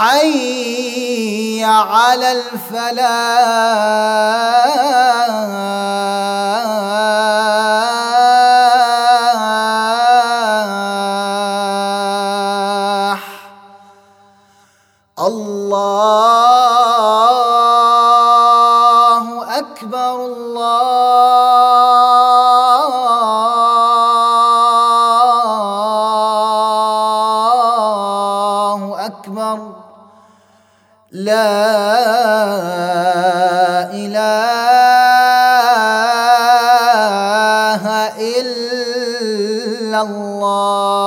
حي على الفلاح. الله أكبر الله أكبر. لا إله إلا الله.